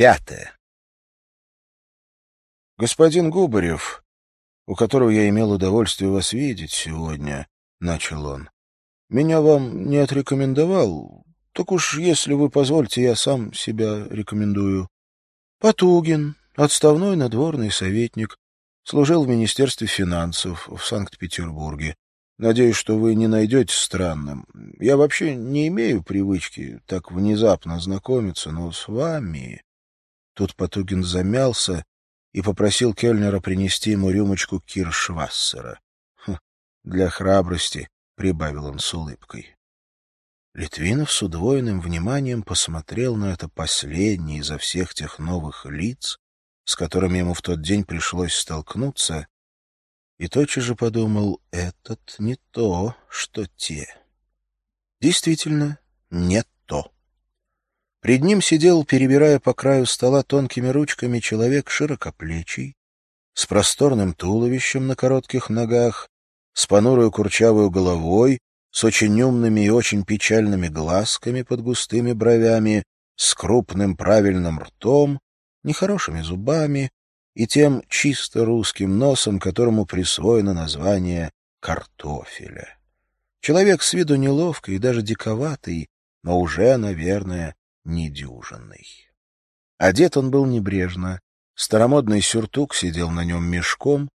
Пятое. Господин Губарев, у которого я имел удовольствие вас видеть сегодня, — начал он, — меня вам не отрекомендовал, так уж, если вы позволите, я сам себя рекомендую. Потугин, отставной надворный советник, служил в Министерстве финансов в Санкт-Петербурге. Надеюсь, что вы не найдете странным. Я вообще не имею привычки так внезапно знакомиться, но с вами... Тут Потугин замялся и попросил Кельнера принести ему рюмочку киршвассера. Хм, «Для храбрости», — прибавил он с улыбкой. Литвинов с удвоенным вниманием посмотрел на это последнее изо всех тех новых лиц, с которыми ему в тот день пришлось столкнуться, и тотчас же подумал, этот не то, что те. Действительно, не то. Пред ним сидел, перебирая по краю стола тонкими ручками, человек широкоплечий, с просторным туловищем на коротких ногах, с понурой курчавой головой, с очень умными и очень печальными глазками под густыми бровями, с крупным правильным ртом, нехорошими зубами, и тем чисто русским носом, которому присвоено название картофеля. Человек с виду неловкий и даже диковатый, но уже, наверное, недюжинный. Одет он был небрежно, старомодный сюртук сидел на нем мешком,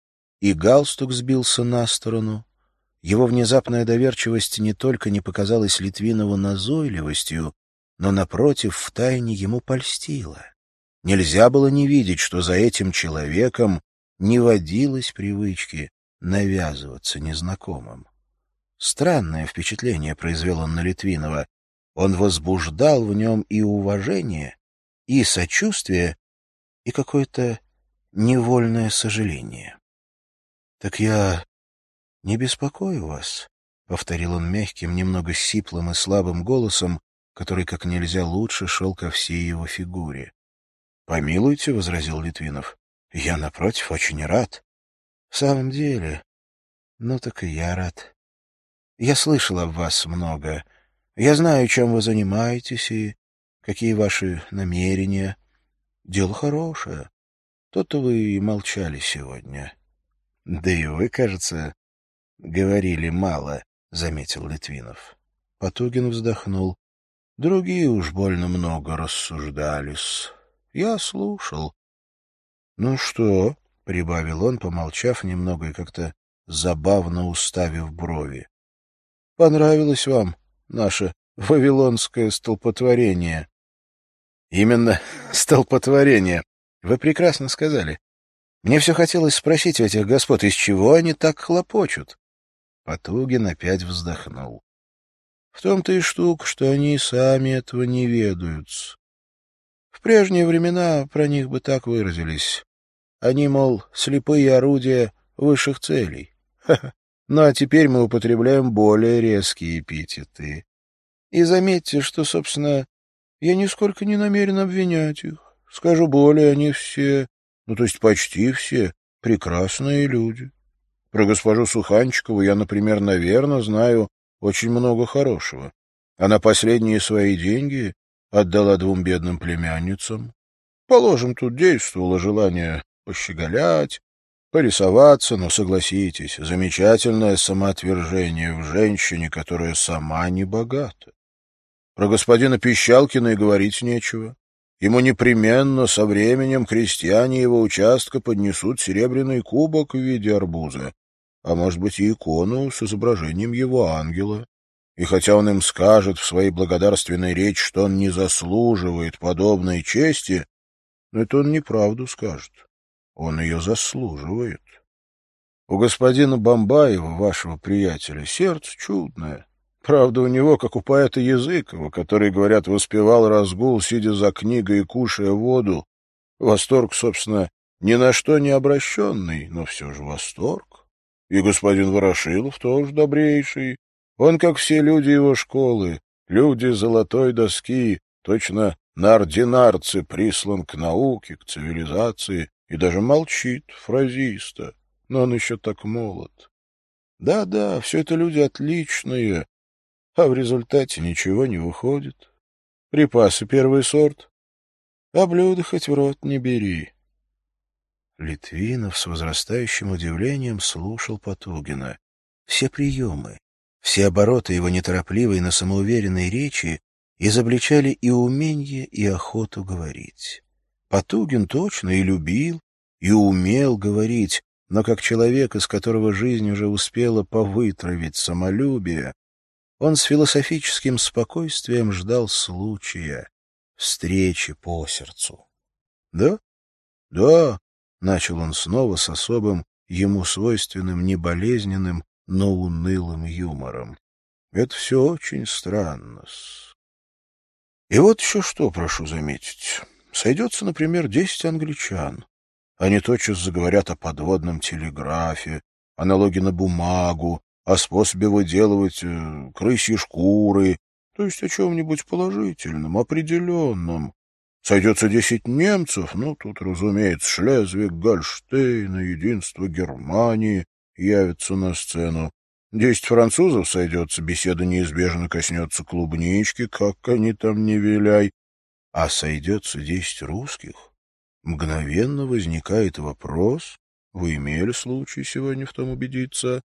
и галстук сбился на сторону. Его внезапная доверчивость не только не показалась Литвинову назойливостью, но, напротив, втайне ему польстила. Нельзя было не видеть, что за этим человеком не водилось привычки навязываться незнакомым. Странное впечатление произвел он на Литвинова. Он возбуждал в нем и уважение, и сочувствие, и какое-то невольное сожаление. — Так я не беспокою вас, — повторил он мягким, немного сиплым и слабым голосом, который как нельзя лучше шел ко всей его фигуре. Помилуйте, — возразил Литвинов. — Я, напротив, очень рад. — В самом деле? Ну, так и я рад. Я слышал об вас много. Я знаю, чем вы занимаетесь и какие ваши намерения. Дело хорошее. То-то вы и молчали сегодня. — Да и вы, кажется, говорили мало, — заметил Литвинов. Потугин вздохнул. Другие уж больно много рассуждались. Я слушал. — Ну что? — прибавил он, помолчав немного и как-то забавно уставив брови. — Понравилось вам наше вавилонское столпотворение? — Именно столпотворение. Вы прекрасно сказали. Мне все хотелось спросить у этих господ, из чего они так хлопочут? Потугин опять вздохнул. — В том-то и штука, что они сами этого не ведают. В прежние времена про них бы так выразились. Они, мол, слепые орудия высших целей. Ну а теперь мы употребляем более резкие эпитеты. И заметьте, что, собственно, я нисколько не намерен обвинять их. Скажу более, они все, ну то есть почти все, прекрасные люди. Про госпожу Суханчикову я, например, наверное, знаю очень много хорошего. Она последние свои деньги отдала двум бедным племянницам. Положим, тут действовало желание пощеголять, порисоваться, но, согласитесь, замечательное самоотвержение в женщине, которая сама не богата. Про господина Пищалкина и говорить нечего. Ему непременно со временем крестьяне его участка поднесут серебряный кубок в виде арбуза, а может быть и икону с изображением его ангела. И хотя он им скажет в своей благодарственной речи, что он не заслуживает подобной чести, но это он неправду скажет. Он ее заслуживает. У господина Бомбаева, вашего приятеля, сердце чудное. Правда, у него, как у поэта Языкова, который, говорят, воспевал разгул, сидя за книгой и кушая воду. Восторг, собственно, ни на что не обращенный, но все же восторг. И господин Ворошилов тоже добрейший, он, как все люди его школы, люди золотой доски, точно на прислан к науке, к цивилизации, и даже молчит, фразиста, но он еще так молод. Да-да, все это люди отличные, а в результате ничего не выходит. Припасы первый сорт. а блюдо хоть в рот не бери. Литвинов с возрастающим удивлением слушал Потугина. Все приемы, все обороты его неторопливой, но самоуверенной речи изобличали и умение, и охоту говорить. Потугин точно и любил, и умел говорить, но как человек, из которого жизнь уже успела повытравить самолюбие, он с философическим спокойствием ждал случая, встречи по сердцу. — Да? — Да, — начал он снова с особым, ему свойственным, неболезненным, но унылым юмором. — Это все очень странно. И вот еще что, прошу заметить. Сойдется, например, десять англичан. Они тотчас заговорят о подводном телеграфе, о налоге на бумагу, о способе выделывать э, крысьи шкуры, то есть о чем-нибудь положительном, определенном. Сойдется десять немцев, ну, тут, разумеется, Шлезвиг, Гольштейн и единство Германии явятся на сцену. Десять французов сойдется, беседа неизбежно коснется клубнички, как они там не виляй. А сойдется десять русских. Мгновенно возникает вопрос, вы имели случай сегодня в том убедиться,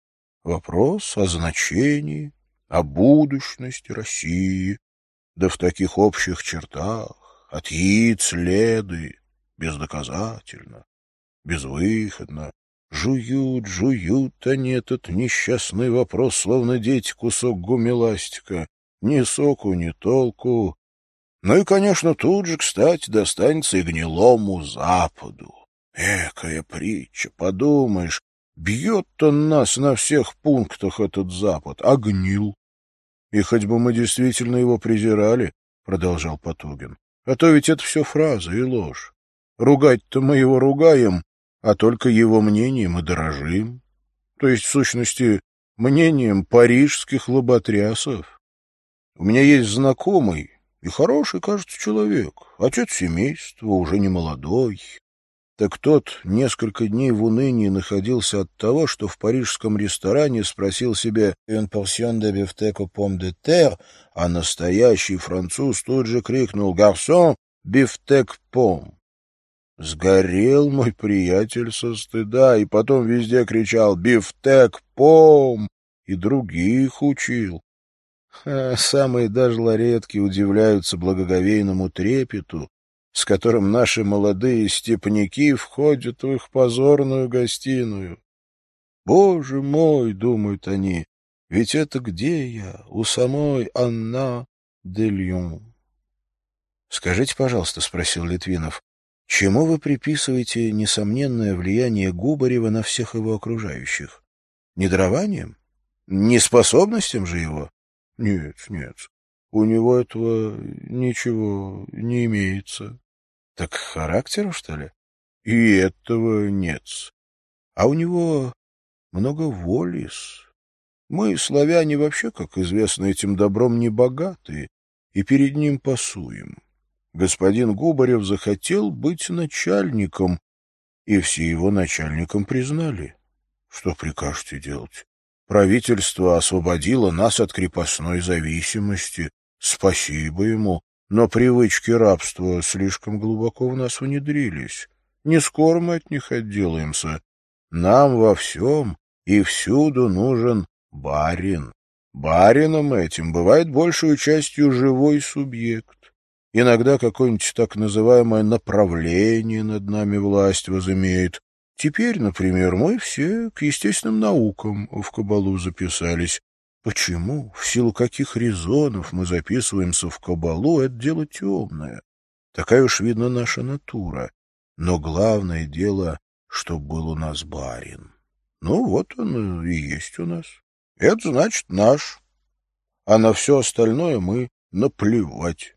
вопрос о значении, о будущности России, да в таких общих чертах, от яиц леды, бездоказательно, безвыходно. Жуют, жуют они этот несчастный вопрос, словно дети кусок гумиластика. Ни соку, ни толку. Ну и, конечно, тут же, кстати, достанется и гнилому Западу. Экая притча, подумаешь, бьет-то нас на всех пунктах этот Запад, а гнил. И хоть бы мы действительно его презирали, — продолжал Потугин, а то ведь это все фраза и ложь. Ругать-то мы его ругаем, а только его мнением и дорожим. То есть, в сущности, мнением парижских лоботрясов. У меня есть знакомый и хороший, кажется, человек, отец семейства, уже не молодой. Так тот несколько дней в унынии находился от того, что в парижском ресторане спросил себе «un portion de biftek au pomme de terre», а настоящий француз тут же крикнул «гарсон, бифтек пом». Сгорел мой приятель со стыда, и потом везде кричал «бифтек пом» и других учил. Самые даже ларетки удивляются благоговейному трепету, с которым наши молодые степняки входят в их позорную гостиную. Боже мой, думают они, ведь это где я? У самой Анна де Льон. Скажите, пожалуйста, спросил Литвинов, чему вы приписываете несомненное влияние Губарева на всех его окружающих? Недарованием? Неспособностям же его? Нет, нет. У него этого ничего не имеется. Так характеру, что ли? И этого нет. А у него много воли. Мы, славяне, вообще, как известно, этим добром не богаты, и перед ним пасуем. Господин Губарев захотел быть начальником, и все его начальником признали. Что прикажете делать? Правительство освободило нас от крепостной зависимости, Спасибо ему, но привычки рабства слишком глубоко в нас внедрились. Не скоро мы от них отделаемся. Нам во всем и всюду нужен барин. Барином этим бывает большую частью живой субъект. Иногда какое-нибудь так называемое направление над нами власть возымеет. Теперь, например, мы все к естественным наукам в кабалу записались. Почему, в силу каких резонов мы записываемся в кабалу, это дело темное. Такая уж, видно, наша натура. Но главное дело, что был у нас барин. Ну, вот он и есть у нас. Это значит наш. А на все остальное мы наплевать.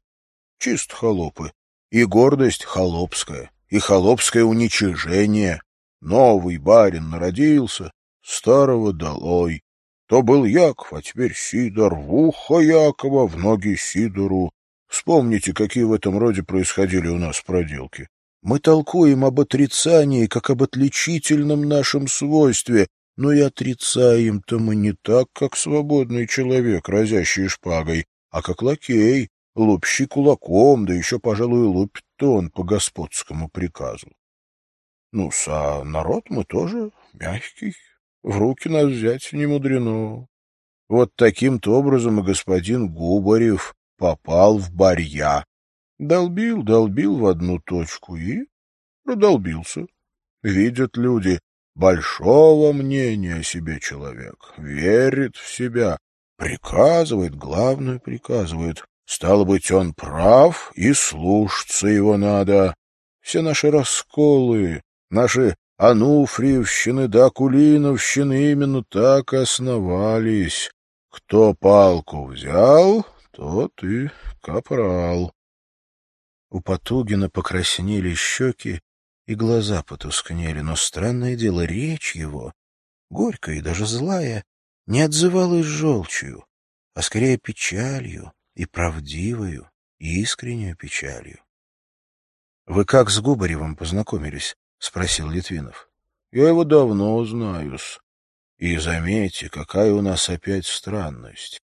Чисто холопы. И гордость холопская, и холопское уничижение. Новый барин народился, старого долой. То был Яков, а теперь Сидор, в ухо Якова, в ноги Сидору. Вспомните, какие в этом роде происходили у нас проделки. Мы толкуем об отрицании, как об отличительном нашем свойстве, но и отрицаем-то мы не так, как свободный человек, разящий шпагой, а как лакей, лупщи кулаком, да еще, пожалуй, лупит-то он по господскому приказу. Ну а народ мы тоже мягкий, в руки нас взять не мудрено. Вот таким-то образом и господин Губарев попал в барья. Долбил, долбил в одну точку и продолбился. Видят люди, большого мнения о себе человек, верит в себя, приказывает, главное приказывает. Стало быть, он прав, и слушаться его надо. Все наши расколы, наши Ануфриевщины да Акулиновщины именно так и основались. Кто палку взял, тот и капрал. У Потугина покраснели щеки и глаза потускнели, но странное дело, речь его, горькая и даже злая, не отзывалась желчью, а скорее печалью и правдивою, и искреннюю печалью. — Вы как с Губаревым познакомились? — спросил Литвинов. — Я его давно знаю-с. И заметьте, какая у нас опять странность.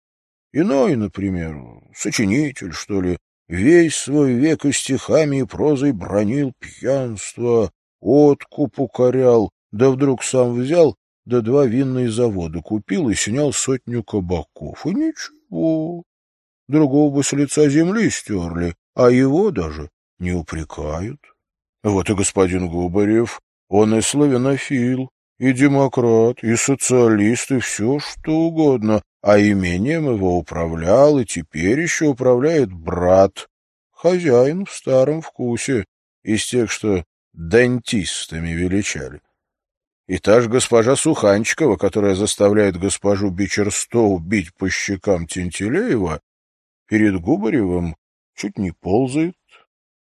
Иной, например, сочинитель, что ли, весь свой век и стихами и прозой бронил пьянство, откуп укорял, да вдруг сам взял, да два винные завода купил и снял сотню кабаков. И ничего, другого бы с лица земли стерли, а его даже не упрекают. Вот и господин Губарев, он и славянофил, и демократ, и социалист, и все что угодно, а имением его управлял и теперь еще управляет брат, хозяин в старом вкусе, из тех, что дантистами величали. И та же госпожа Суханчикова, которая заставляет госпожу Бичерстоу бить по щекам Тентелеева, перед Губаревым чуть не ползает.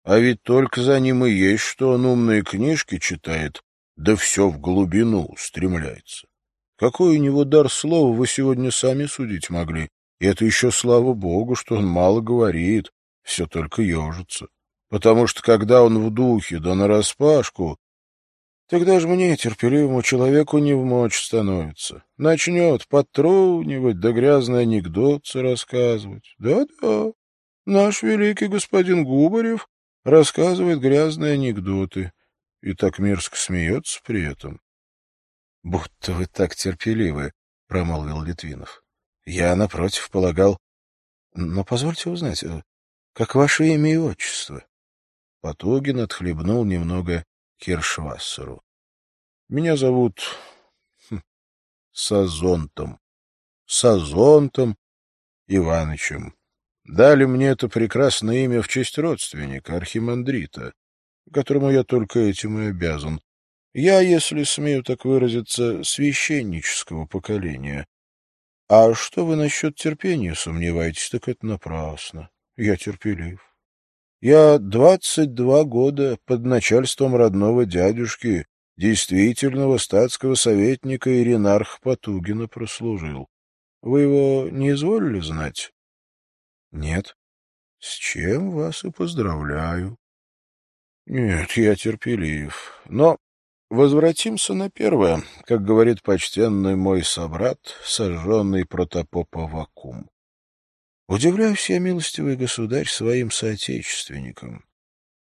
А ведь только за ним и есть, что он умные книжки читает, да все в глубину устремляется. Какой у него дар слова, вы сегодня сами судить могли. И это еще слава богу, что он мало говорит, все только ежится. Потому что когда он в духе, да нараспашку, тогда же мне, терпеливому человеку, не в мочь становится. Начнет подтрунивать, да грязный анекдотцы рассказывать. Да-да, наш великий господин Губарев рассказывает грязные анекдоты и так мерзко смеется при этом. — Будто вы так терпеливы, — промолвил Литвинов. — Я, напротив, полагал... Но позвольте узнать, э, как ваше имя и отчество? Потогин отхлебнул немного Киршвассеру. — Меня зовут хм, Сазонтом. Сазонтом Иванычем. Дали мне это прекрасное имя в честь родственника, архимандрита, которому я только этим и обязан. Я, если смею так выразиться, священнического поколения. А что вы насчет терпения сомневаетесь, так это напрасно. Я терпелив. Я двадцать два года под начальством родного дядюшки, действительного статского советника Иринарх Потугина прослужил. Вы его не изволили знать? Нет. С чем вас и поздравляю. Нет, я терпелив. Но Возвратимся на первое, как говорит почтенный мой собрат, сожженный протопопа Вакум. Удивляюсь я, милостивый государь, своим соотечественникам.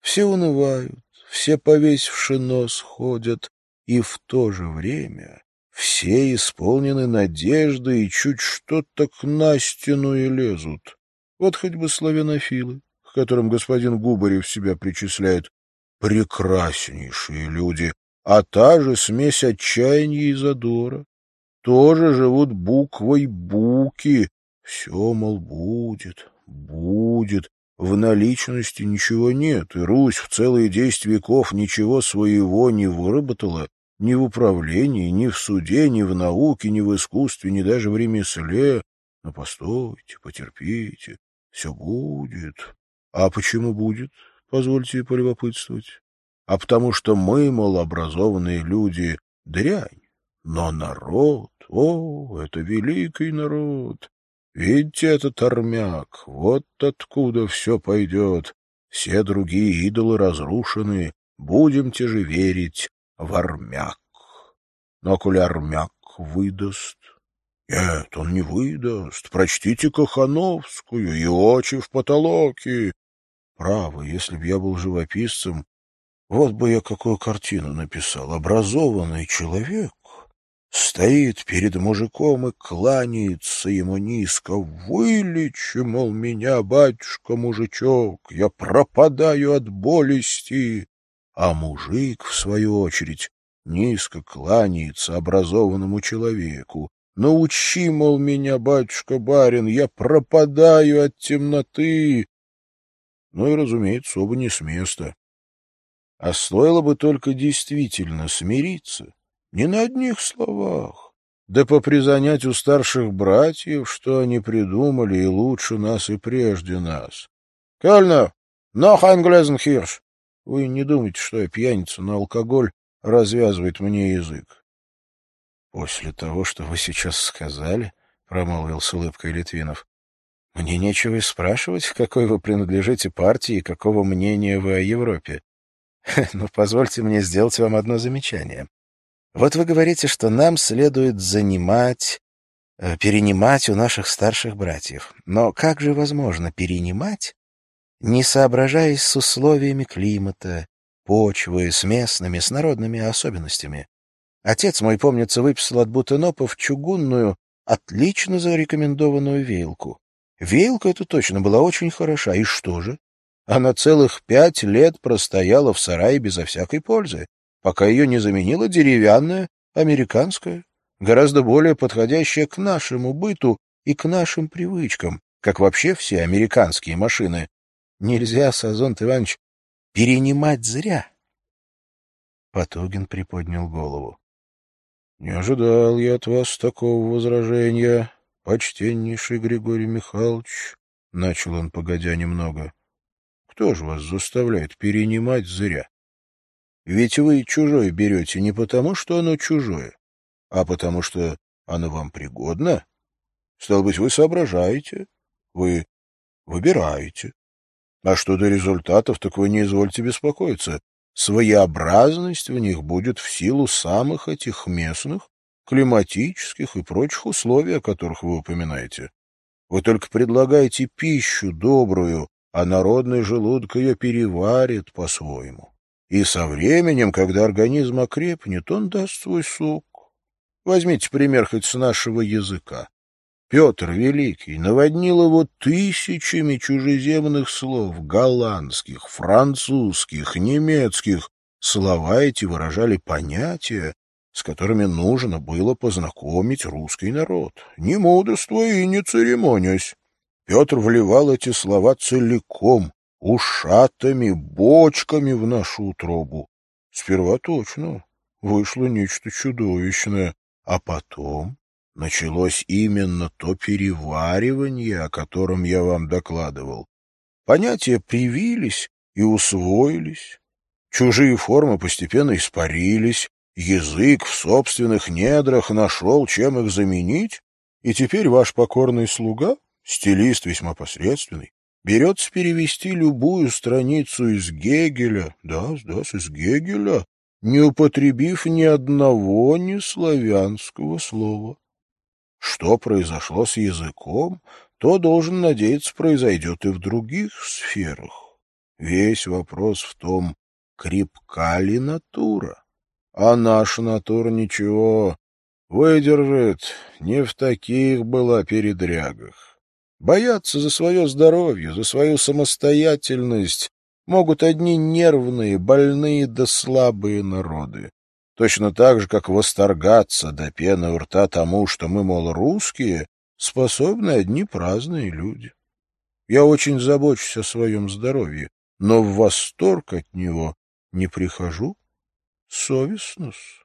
Все унывают, все повесивши нос ходят, и в то же время все исполнены надежды и чуть что-то к Настину и лезут. Вот хоть бы славянофилы, к которым господин Губарев себя причисляет, прекраснейшие люди, а та же смесь отчаяния и задора. Тоже живут буквой «буки». Все, мол, будет, будет. В наличности ничего нет, и Русь в целые десять веков ничего своего не выработала ни в управлении, ни в суде, ни в науке, ни в искусстве, ни даже в ремесле. Но постойте, потерпите, все будет. А почему будет, позвольте полюбопытствовать? а потому что мы, мол, образованные люди, дрянь. Но народ, о, это великий народ. Видите этот армяк, вот откуда все пойдет. Все другие идолы разрушены, будемте же верить в армяк. Но коли армяк выдаст, Нет, он не выдаст. Прочтите Кахановскую и очи в потолоке. Право, если б я был живописцем, вот бы я какую картину написал. Образованный человек стоит перед мужиком и кланяется ему низко. Вылечи, мол, меня, батюшка-мужичок, я пропадаю от болести. А мужик, в свою очередь, низко кланяется образованному человеку. Научи, мол, меня, батюшка-барин, я пропадаю от темноты. Ну и, разумеется, оба не с места. А стоило бы только действительно смириться, не на одних словах, да попризанять у старших братьев, что они придумали и лучше нас и прежде нас. — Кельнер, ein Gläsenhirsch! Вы не думайте, что я пьяница, но алкоголь развязывает мне язык. — После того, что вы сейчас сказали, — промолвил с улыбкой Литвинов, — мне нечего и спрашивать, какой вы принадлежите партии и какого мнения вы о Европе. Но позвольте мне сделать вам одно замечание. Вот вы говорите, что нам следует занимать, э, перенимать у наших старших братьев. Но как же возможно перенимать, не соображаясь с условиями климата, почвы, с местными, с народными особенностями? Отец мой, помнится, выписал от Бутенопов чугунную, отлично зарекомендованную веялку. Веялка эта точно была очень хороша. И что же? Она целых пять лет простояла в сарае безо всякой пользы пока ее не заменила деревянная, американская, гораздо более подходящая к нашему быту и к нашим привычкам, как вообще все американские машины. Нельзя, Сазонт Иванович, перенимать зря. Потугин приподнял голову. — Не ожидал я от вас такого возражения, почтеннейший Григорий Михайлович, — начал он, погодя немного. — Кто же вас заставляет перенимать зря? Ведь вы чужое берете не потому, что оно чужое, а потому что оно вам пригодно. Стало быть, вы соображаете, вы выбираете. А что до результатов, так вы не извольте беспокоиться. Своеобразность в них будет в силу самых этих местных, климатических и прочих условий, о которых вы упоминаете. Вы только предлагаете пищу добрую, а народный желудок ее переварит по-своему. И со временем, когда организм окрепнет, он даст свой сок. Возьмите пример хоть с нашего языка. Петр Великий наводнил его тысячами чужеземных слов, голландских, французских, немецких. Слова эти выражали понятия, с которыми нужно было познакомить русский народ, не мудрствуя и не церемонясь. Петр вливал эти слова целиком, ушатами, бочками в нашу утробу. Сперва точно вышло нечто чудовищное, а потом началось именно то переваривание, о котором я вам докладывал. Понятия привились и усвоились. Чужие формы постепенно испарились, язык в собственных недрах нашел, чем их заменить, и теперь ваш покорный слуга, стилист весьма посредственный, берется перевести любую страницу из Гегеля, да, да, из Гегеля, не употребив ни одного неславянского слова. Что произошло с языком, то, должен надеяться, произойдет и в других сферах. Весь вопрос в том, крепка ли натура. А наша натура ничего выдержит, не в таких была передрягах. Бояться за свое здоровье, за свою самостоятельность могут одни нервные, больные да слабые народы. Точно так же, как восторгаться до пены у рта тому, что мы, мол, русские, способны одни праздные люди. Я очень забочусь о своем здоровье, но в восторг от него не прихожу. Совестно-с.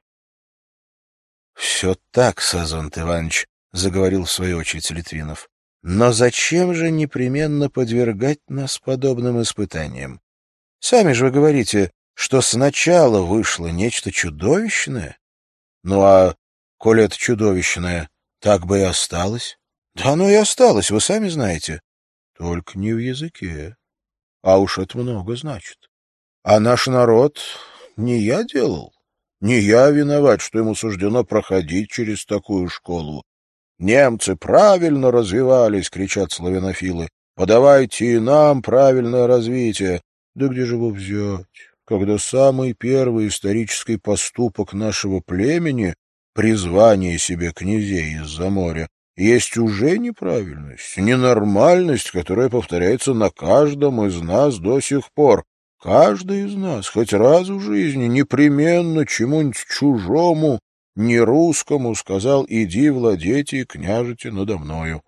— Все так, Сазонт Иванович, — заговорил в свою очередь Литвинов. Но зачем же непременно подвергать нас подобным испытаниям? Сами же вы говорите, что сначала вышло нечто чудовищное. Ну а, коли это чудовищное, так бы и осталось. Да оно и осталось, вы сами знаете. Только не в языке. А уж это много значит. А наш народ не я делал. Не я виноват, что ему суждено проходить через такую школу. «Немцы правильно развивались!» — кричат славянофилы. «Подавайте и нам правильное развитие!» Да где же его взять, когда самый первый исторический поступок нашего племени — призвание себе князей из-за моря — есть уже неправильность, ненормальность, которая повторяется на каждом из нас до сих пор. Каждый из нас хоть раз в жизни непременно чему-нибудь чужому, не русскому, сказал «иди владейте и княжите надо мною».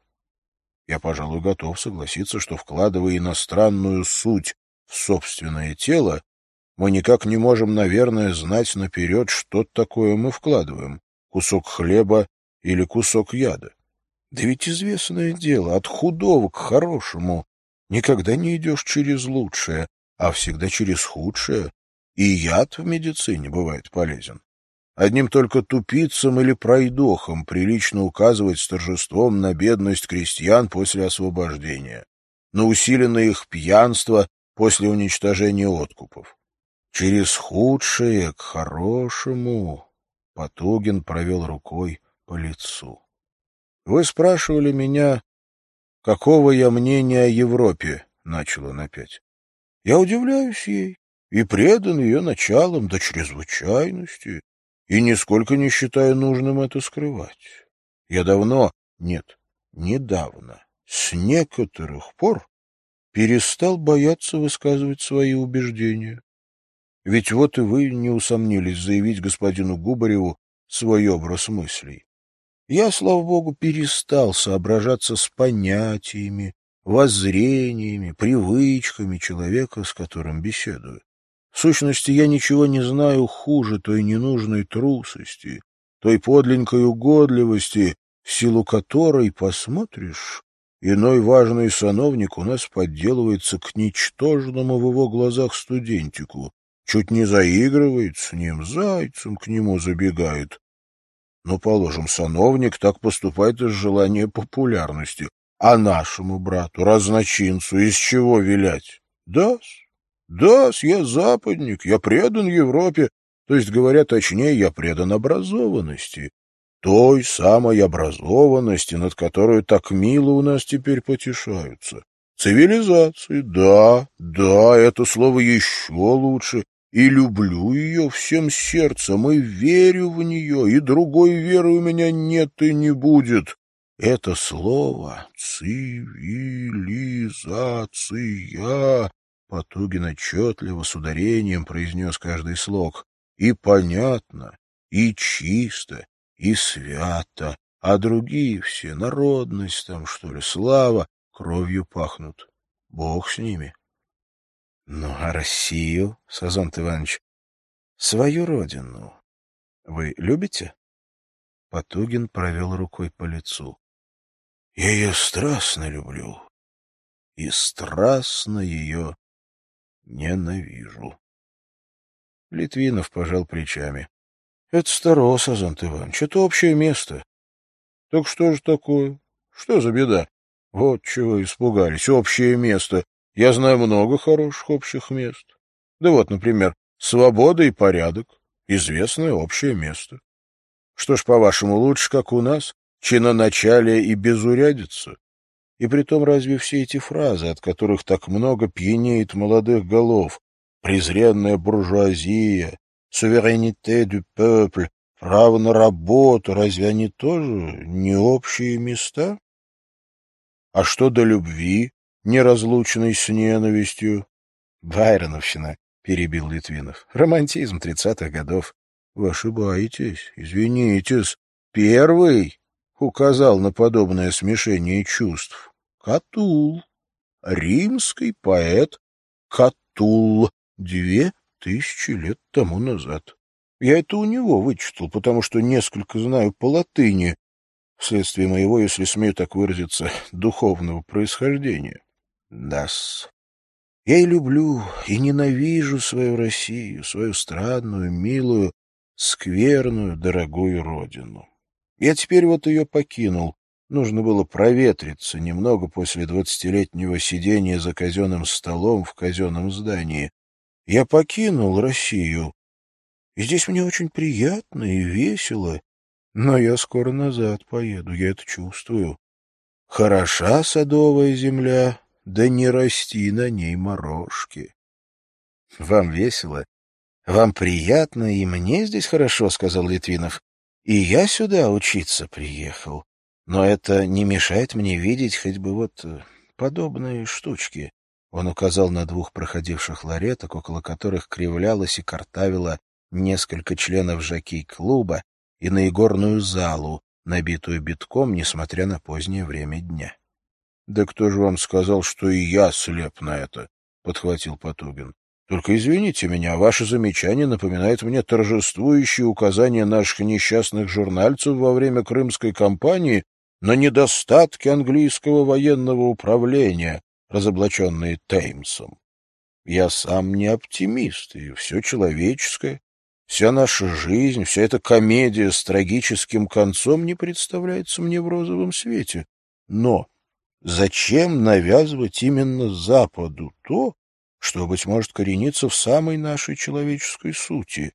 Я, пожалуй, готов согласиться, что, вкладывая иностранную суть в собственное тело, мы никак не можем, наверное, знать наперед, что такое мы вкладываем — кусок хлеба или кусок яда. Да ведь известное дело, от худого к хорошему никогда не идешь через лучшее, а всегда через худшее, и яд в медицине бывает полезен. Одним только тупицам или пройдохам прилично указывать с торжеством на бедность крестьян после освобождения, на усиленное их пьянство после уничтожения откупов. Через худшее к хорошему Потугин провел рукой по лицу. Вы спрашивали меня, какого я мнения о Европе, начал он опять. Я удивляюсь ей и предан ее началам до чрезвычайности, и нисколько не считаю нужным это скрывать. Я давно, нет, недавно, с некоторых пор перестал бояться высказывать свои убеждения. Ведь вот и вы не усомнились заявить господину Губареву свой образ мыслей. Я, слава богу, перестал соображаться с понятиями, воззрениями, привычками человека, с которым беседую. В сущности, я ничего не знаю хуже той ненужной трусости, той подленькой угодливости, в силу которой, посмотришь, Иной важный сановник у нас подделывается к ничтожному в его глазах студентику, чуть не заигрывает с ним, зайцем к нему забегает. Но, положим, сановник так поступает из желания популярности, а нашему брату, разночинцу, из чего вилять? Да-с, да-с, я западник, я предан Европе, то есть, говоря точнее, я предан образованности, той самой образованности, над которой так мило у нас теперь потешаются. Цивилизации, да, да, это слово еще лучше, и люблю ее всем сердцем, и верю в нее, и другой веры у меня нет и не будет. Это слово «цивилизация» Потугин отчетливо с ударением произнес каждый слог. И понятно, и чисто, и свято, а другие все, народность там, что ли, слава, кровью пахнут. Бог с ними. Ну, а Россию, Сазонт Иванович, свою родину вы любите? Потугин провел рукой по лицу. Я ее страстно люблю и страстно ее ненавижу. Литвинов пожал плечами. Это старого, Сазант Иванович, это общее место. Так что же такое? Что за беда? Вот чего испугались. Общее место. Я знаю много хороших общих мест. Да вот, например, свобода и порядок. Известное общее место. Что ж, по-вашему, лучше, как у нас? Чиноначалие и безурядица? И притом разве все эти фразы, от которых так много пьянеет молодых голов? Презренная буржуазия, суверенité du peuple, право на работу, разве они тоже не общие места? А что до любви, неразлучной с ненавистью? Байроновщина, — перебил Литвинов. Романтизм тридцатых годов. Вы ошибаетесь, извинитесь. Первый указал на подобное смешение чувств. Катул. Римский поэт Катул. Две тысячи лет тому назад. Я это у него вычитал, потому что несколько знаю по латыни, вследствие моего, если смею так выразиться, духовного происхождения. Дас. Я и люблю, и ненавижу свою Россию, свою странную, милую, скверную, дорогую родину. Я теперь вот ее покинул. Нужно было проветриться немного после двадцатилетнего сидения за казенным столом в казенном здании. Я покинул Россию, и здесь мне очень приятно и весело, Но я скоро назад поеду, я это чувствую. Хороша садовая земля, да не расти на ней морожки. — Вам весело? Вам приятно, и мне здесь хорошо, — сказал Литвинов. — И я сюда учиться приехал. Но это не мешает мне видеть хоть бы вот э, подобные штучки. Он указал на двух проходивших лареток, около которых кривлялось и картавило несколько членов жокей-клуба, и на игорную залу, набитую битком, несмотря на позднее время дня. — Да кто же вам сказал, что и я слеп на это? — подхватил Потугин. — Только извините меня, ваше замечание напоминает мне торжествующие указания наших несчастных журнальцев во время крымской кампании на недостатки английского военного управления, разоблаченные Теймсом. Я сам не оптимист, и все человеческое, вся наша жизнь, вся эта комедия с трагическим концом не представляется мне в розовом свете. Но зачем навязывать именно Западу то, что, быть может, коренится в самой нашей человеческой сути?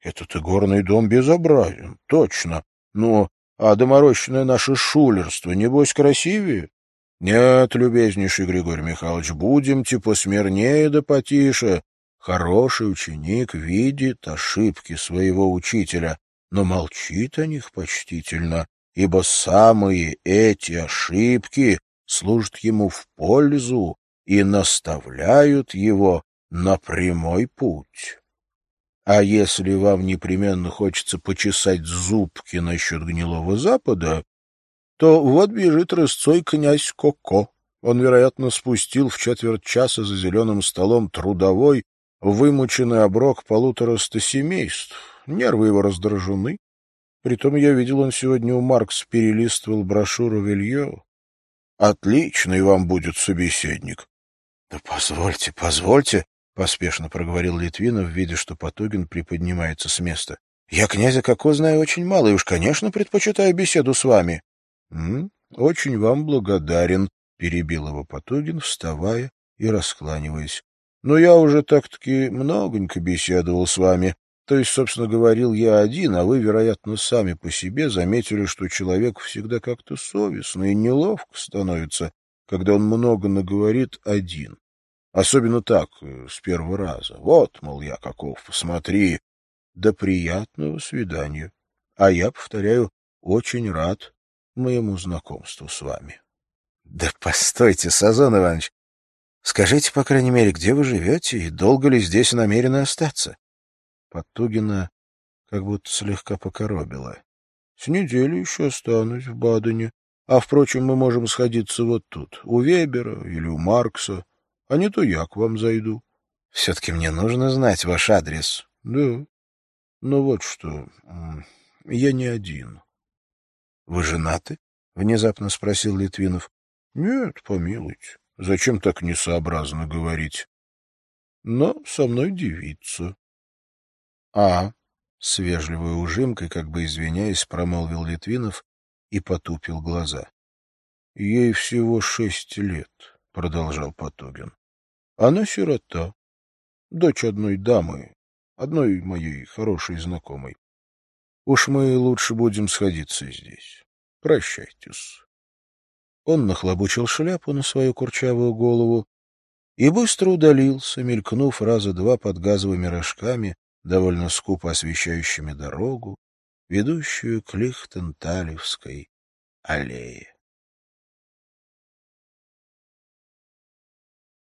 Этот игорный дом безобразен, точно, но а доморощенное наше шулерство, небось, красивее? Нет, любезнейший Григорий Михайлович, будемте посмирнее да потише. Хороший ученик видит ошибки своего учителя, но молчит о них почтительно, ибо самые эти ошибки служат ему в пользу и наставляют его на прямой путь. А если вам непременно хочется почесать зубки насчет гнилого Запада, то вот бежит рысцой князь Коко. Он, вероятно, спустил в четверть часа за зеленым столом трудовой, вымученный оброк полутораста семейств. Нервы его раздражены. Притом я видел, он сегодня у Маркс перелистывал брошюру Вильё. Отличный вам будет собеседник. — Да позвольте, позвольте, — поспешно проговорил Литвинов, видя, что Потугин приподнимается с места. — Я князя Коко знаю очень мало, и уж, конечно, предпочитаю беседу с вами. — Очень вам благодарен, — перебил его Потугин, вставая и раскланиваясь. — Но я уже так-таки многонько беседовал с вами. То есть, собственно, говорил я один, а вы, вероятно, сами по себе заметили, что человек всегда как-то совестно и неловко становится, когда он много наговорит один. Особенно так, э, с первого раза. Вот, мол, я каков, посмотри. До приятного свидания. А я, повторяю, очень рад моему знакомству с вами. — Да постойте, Сазон Иванович. Скажите, по крайней мере, где вы живете и долго ли здесь намерены остаться? Подтугина как будто слегка покоробила. — С неделю еще останусь в Бадене. А, впрочем, мы можем сходиться вот тут, у Вебера или у Маркса а не то я к вам зайду. — Все-таки мне нужно знать ваш адрес. — Да. Ну вот что, я не один. — Вы женаты? — внезапно спросил Литвинов. — Нет, помилуйте. Зачем так несообразно говорить? Но со мной девица. — А, — с вежливой ужимкой, как бы извиняясь, промолвил Литвинов и потупил глаза. — Ей всего шесть лет, — продолжал Потугин. Она сирота, дочь одной дамы, одной моей хорошей знакомой. Уж мы лучше будем сходиться здесь. Прощайтесь. Он нахлобучил шляпу на свою курчавую голову и быстро удалился, мелькнув раза два под газовыми рожками, довольно скупо освещающими дорогу, ведущую к Лихтенталевской аллее.